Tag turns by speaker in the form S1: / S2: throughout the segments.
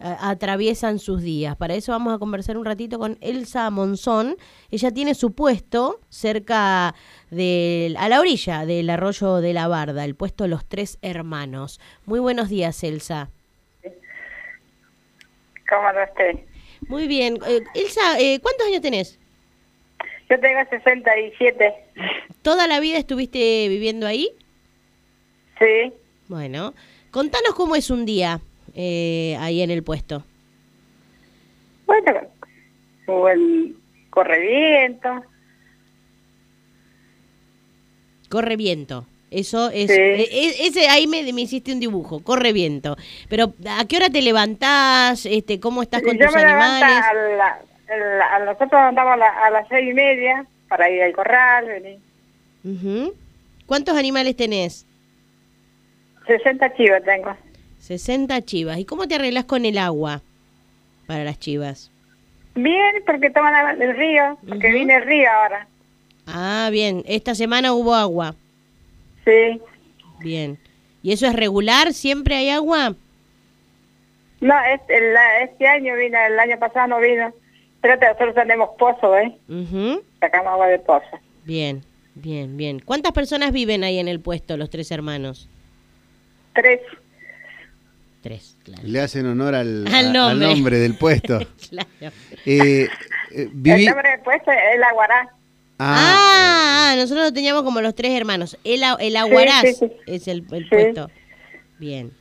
S1: atraviesan sus días. Para eso vamos a conversar un ratito con Elsa Monzón. Ella tiene su puesto cerca de, a la orilla del arroyo de la Barda, el puesto Los Tres Hermanos. Muy buenos días, Elsa.
S2: ¿Cómo estás?
S1: Muy bien. Eh, Elsa, eh, ¿cuántos años tenés?
S2: Yo tengo 67.
S1: ¿Toda la vida estuviste viviendo ahí?
S2: Sí.
S1: Bueno, contanos cómo es un día eh, ahí en el puesto.
S2: Bueno, el corre viento.
S1: Corre viento. Eso es, e, e, ese ahí me, me, hiciste un dibujo, corre viento. Pero ¿a qué hora te levantás? Este, ¿Cómo estás con tus animales?
S2: A nosotros andamos a, las seis y media para ir al corral, venir.
S1: ¿Cuántos animales tenés?
S2: 60 chivas tengo.
S1: 60 chivas. ¿Y cómo te arreglas con el agua para las chivas?
S2: Bien, porque toman el río, porque viene el río ahora.
S1: Ah, bien. ¿Esta semana hubo agua?
S2: Sí.
S1: Bien. ¿Y eso es regular? ¿Siempre hay agua?
S2: No, este, este año vino, el año pasado no vino. Pero nosotros tenemos pozo, ¿eh? Sacamos agua de pozo.
S1: Bien, bien, bien. ¿Cuántas personas viven ahí en el puesto, los tres hermanos?
S2: Tres.
S1: Tres, claro.
S3: Le hacen honor al, nombre. del puesto. claro. Eh,
S2: eh, el nombre del puesto es la Aguará.
S1: Ah, ah, nosotros lo teníamos como los tres hermanos. El, el Aguarás es el, puesto. Bien.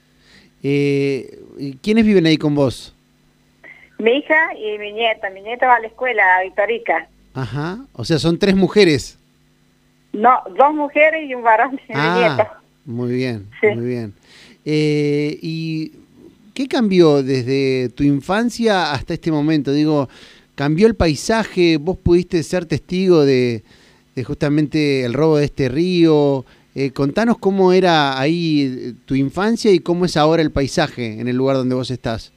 S3: Eh, ¿Quiénes viven ahí con vos?
S2: Mi hija y mi nieta. Mi nieta va a la escuela, a Victorica.
S3: Ajá. O sea, son tres mujeres.
S2: No, dos mujeres y un varón y ah, mi nieta.
S3: Muy bien, muy bien. Eh, ¿Y qué cambió desde tu infancia hasta este momento? Digo, ¿cambió el paisaje? ¿Vos pudiste ser testigo de, justamente el robo de este río? Eh, contanos cómo era ahí tu infancia y cómo es ahora el paisaje en el lugar donde vos estás.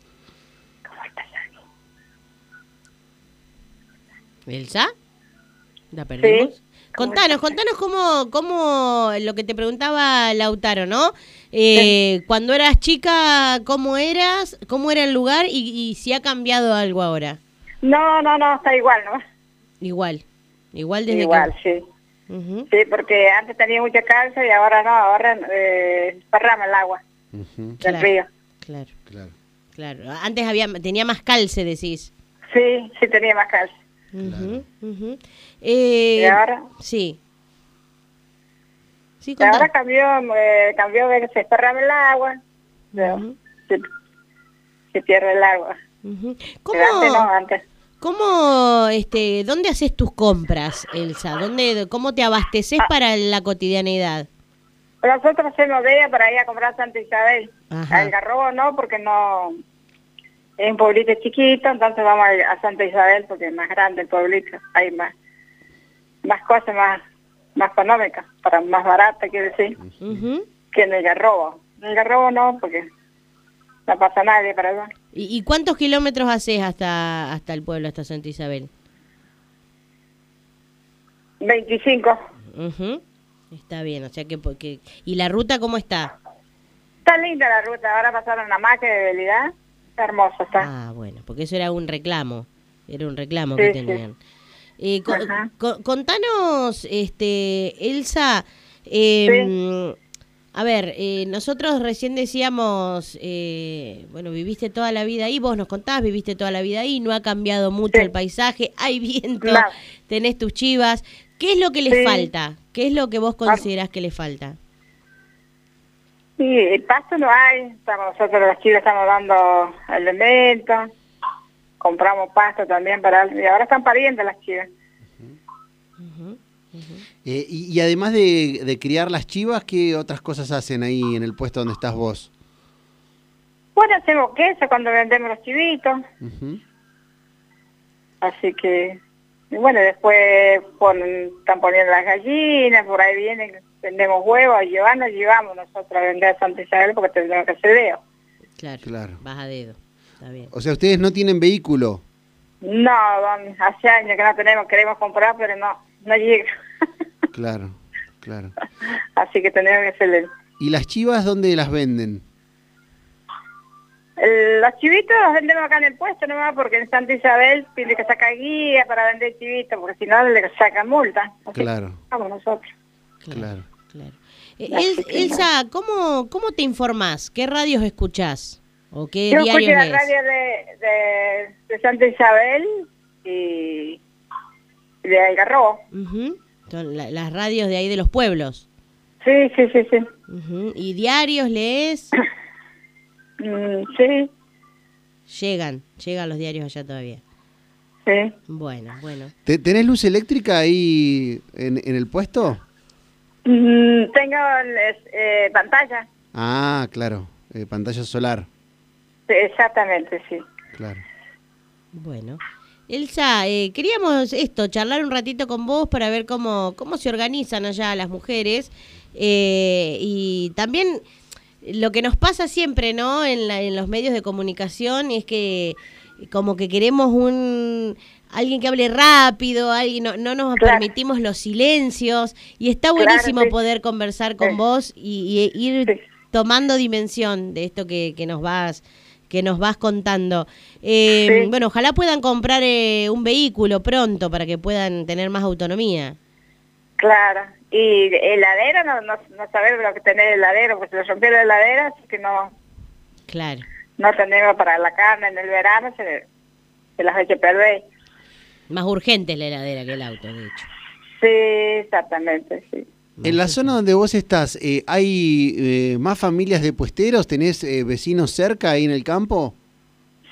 S1: ¿Elsa? ¿La perdimos? Contanos, contanos cómo, cómo, lo que te preguntaba Lautaro, ¿no? Eh, Cuando eras chica, ¿cómo eras? ¿Cómo era el lugar? Y, si ha cambiado algo ahora.
S2: No, no, no, está igual, ¿no?
S1: Igual, igual desde
S2: Igual, sí. Sí, porque antes tenía mucha calza y ahora no, ahora eh, parrama el agua del río.
S1: Claro, claro. Claro, antes había, tenía más calce, decís.
S2: Sí, sí tenía más calce.
S1: Eh,
S2: ¿Y ahora?
S1: Sí.
S2: sí ahora cambió, eh, cambió de que se esparraba el agua, se, pierde el agua.
S1: ¿Cómo, ¿Cómo, este, dónde haces tus compras, Elsa? ¿Dónde, ¿Cómo te abasteces ah. para la cotidianidad?
S2: Nosotros hacemos día para ir a comprar Santa Isabel. Al Garrobo no, porque no es un pueblito chiquito, entonces vamos a, Santa Isabel porque es más grande el pueblito, hay más más cosas más más económicas, para más barata, quiero decir, que en el Garrobo. En el Garrobo no, porque no pasa nadie para allá.
S1: ¿Y, cuántos kilómetros haces hasta hasta el pueblo, hasta Santa Isabel?
S2: 25.
S1: Está bien, o sea que, porque ¿Y la ruta cómo está?
S2: Está linda la ruta, ahora pasaron la máquina de debilidad hermoso está.
S1: Ah, bueno, porque eso era un reclamo, era un reclamo que tenían. Eh, contanos, este, Elsa, em, a ver, eh, nosotros recién decíamos, eh, bueno, viviste toda la vida ahí, vos nos contás, viviste toda la vida ahí, no ha cambiado mucho el paisaje, hay viento, tenés tus chivas. ¿Qué es lo que les falta? ¿Qué es lo que vos considerás que le falta?
S2: Sí, el pasto no hay, estamos, nosotros las chivas estamos dando elementos, compramos pasto también para... Y ahora están pariendo las chivas.
S3: Eh, y, además de, criar las chivas, ¿qué otras cosas hacen ahí en el puesto donde estás vos?
S2: Bueno, hacemos queso cuando vendemos los chivitos. Así que, y bueno, después están poniendo las gallinas, por ahí vienen vendemos huevos, llevamos, llevamos nosotros a vender a Santa Isabel porque tendremos que hacer dedo.
S1: Claro, claro. Vas a dedo. Está bien.
S3: O sea, ¿ustedes no tienen vehículo?
S2: No, hace años que no tenemos, queremos comprar, pero no, no llega.
S3: claro, claro.
S2: Así que tenemos que hacerle.
S3: ¿Y las chivas dónde las venden?
S2: los chivitos los vendemos acá en el puesto nomás porque en Santa Isabel tiene que sacar guía para vender chivitos porque si no le sacan multa.
S3: claro.
S2: Vamos nosotros.
S3: Claro.
S1: Claro. Eh, Elsa, ¿cómo, ¿cómo te informás? ¿Qué radios escuchás? ¿O qué
S2: Yo
S1: escucho
S2: la radio de, de, Santa Isabel y de Algarrobo.
S1: Son las radios de ahí de los pueblos.
S2: Sí, sí, sí, sí.
S1: ¿Y diarios lees?
S2: Mm, sí.
S1: Llegan, llegan los diarios allá todavía.
S2: Sí.
S1: Bueno, bueno.
S3: ¿Tenés luz eléctrica ahí en, el puesto?
S2: Mm, tengo eh, pantalla.
S3: Ah, claro, eh, pantalla solar.
S2: exactamente, sí.
S3: Claro.
S1: Bueno. Elsa, eh, queríamos esto, charlar un ratito con vos para ver cómo, cómo se organizan allá las mujeres y también lo que nos pasa siempre, ¿no? En, en los medios de comunicación es que como que queremos un alguien que hable rápido, alguien no, no nos permitimos los silencios y está buenísimo poder conversar con vos y, ir tomando dimensión de esto que, que nos vas que nos vas contando. Eh, bueno, ojalá puedan comprar eh, un vehículo pronto para que puedan tener más autonomía.
S2: Claro, y heladera, no, no, no saber lo que tener heladero, porque se rompió la heladera, así que no...
S1: Claro.
S2: No tenemos para la carne en el verano, se, se las eche perder.
S1: Más urgente es la heladera que el auto, de hecho.
S2: Sí, exactamente, sí.
S3: En la zona donde vos estás, eh, ¿hay eh, más familias de puesteros? ¿Tenés eh, vecinos cerca ahí en el campo?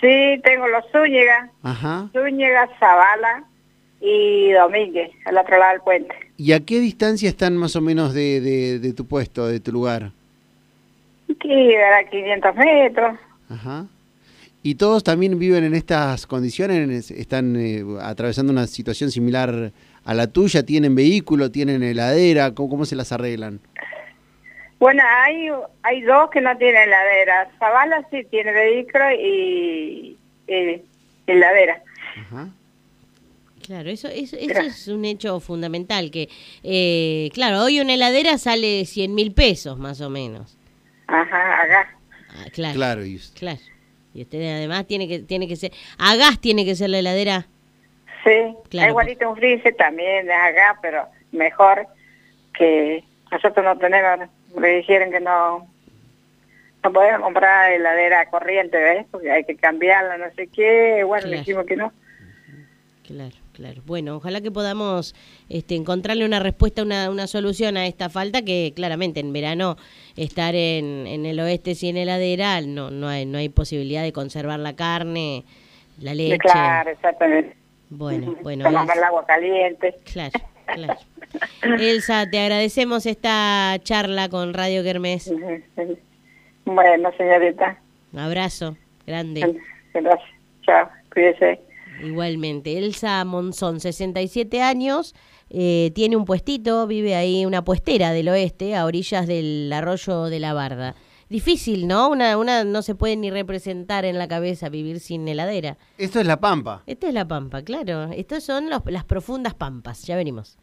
S2: Sí, tengo los Zúñiga.
S3: Ajá.
S2: Zúñiga, Zavala y Domínguez, al otro lado del puente.
S3: ¿Y a qué distancia están más o menos de, de, tu puesto, de tu lugar?
S2: Sí, a 500 metros.
S3: Ajá. ¿Y todos también viven en estas condiciones? ¿Están eh, atravesando una situación similar a la tuya? ¿Tienen vehículo? ¿Tienen heladera? ¿Cómo, cómo se las arreglan?
S2: Bueno, hay, hay dos que no tienen heladera. Zavala sí tiene vehículo y, y heladera. Ajá.
S1: Claro, eso, eso, es un hecho fundamental, que, eh, claro, hoy una heladera sale 100 mil pesos más o menos.
S2: Ajá, a gas.
S1: Ah, claro,
S3: claro, y
S1: claro. Y usted además tiene que, tiene que ser, a gas tiene que ser la heladera.
S2: Sí, claro, igualito un freezer también a gas, pero mejor que nosotros no tenemos, me dijeron que no, no podemos comprar heladera corriente, ¿ves? Porque hay que cambiarla, no sé qué, bueno, le dijimos que no.
S1: Claro. Claro, bueno, ojalá que podamos este, encontrarle una respuesta, una, una solución a esta falta que claramente en verano estar en, en el oeste sin heladera no, no, hay, no hay posibilidad de conservar la carne, la leche.
S2: Claro, exactamente.
S1: Bueno, bueno.
S2: Tomar el agua caliente.
S1: Claro, claro. Elsa, te agradecemos esta charla con Radio Kermés.
S2: Bueno, señorita.
S1: Un abrazo, grande.
S2: Gracias. Chao, cuídese.
S1: Igualmente, Elsa Monzón, 67 años, eh, tiene un puestito, vive ahí, una puestera del oeste, a orillas del arroyo de la Barda. Difícil, ¿no? Una, una no se puede ni representar en la cabeza vivir sin heladera.
S3: Esto es la pampa.
S1: Esto es la pampa, claro. Estas son las profundas pampas. Ya venimos.